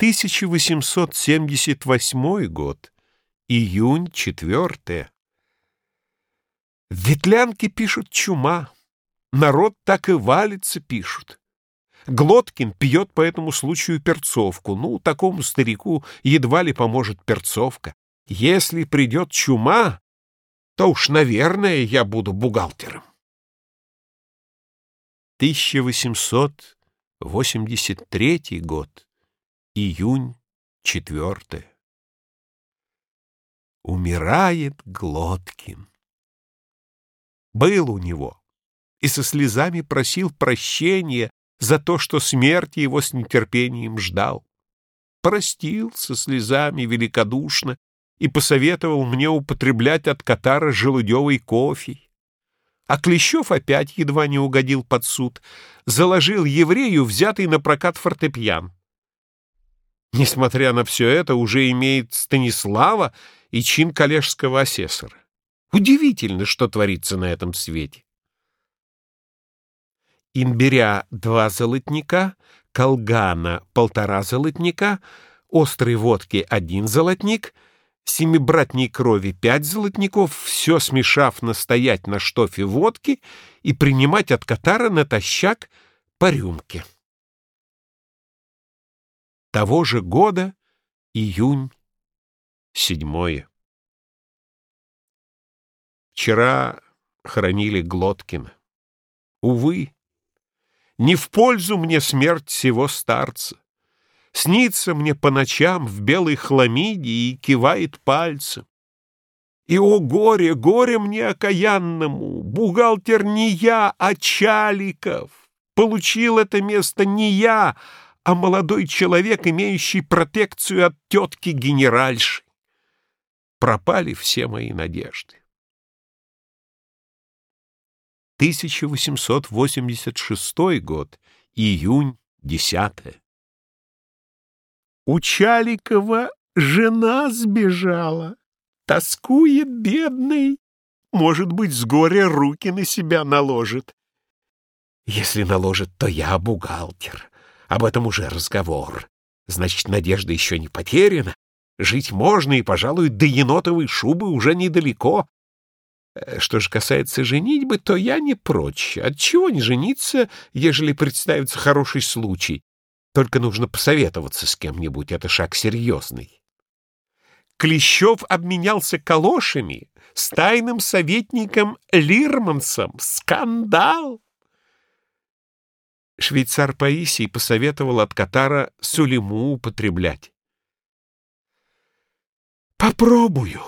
1878 год. Июнь, 4. В Ветлянке пишут чума. Народ так и валится, пишут. Глоткин пьет по этому случаю перцовку. Ну, такому старику едва ли поможет перцовка. Если придет чума, то уж, наверное, я буду бухгалтером. 1883 год. Июнь, 4. Умирает Глоткин. Был у него и со слезами просил прощения за то, что смерти его с нетерпением ждал. Простил со слезами великодушно и посоветовал мне употреблять от катара желудевый кофе. А Клещев опять едва не угодил под суд, заложил еврею взятый на прокат фортепьян. Несмотря на все это, уже имеет Станислава и чин коллежского асессора. Удивительно, что творится на этом свете. Имбиря — два золотника, колгана — полтора золотника, острой водки — один золотник, семибратней крови — пять золотников, все смешав настоять на штофе водки и принимать от катара натощак по рюмке. Того же года, июнь, седьмое. Вчера хоронили Глоткина. Увы, не в пользу мне смерть всего старца. Снится мне по ночам в белой хламиде и кивает пальцем. И, о горе, горе мне окаянному, бухгалтер не я, а Чаликов. Получил это место не я, а молодой человек, имеющий протекцию от тетки-генеральши. Пропали все мои надежды. 1886 год, июнь, 10. У Чаликова жена сбежала, тоскует бедный, может быть, с горя руки на себя наложит. Если наложит, то я бухгалтер. Об этом уже разговор. Значит, надежда еще не потеряна. Жить можно, и, пожалуй, до енотовой шубы уже недалеко. Э, что же касается женитьбы, то я не прочь. Отчего не жениться, ежели представится хороший случай? Только нужно посоветоваться с кем-нибудь, это шаг серьезный. Клещев обменялся калошами с тайным советником Лирмансом. Скандал! Швейцар Паисий посоветовал от Катара Сулиму употреблять. «Попробую»,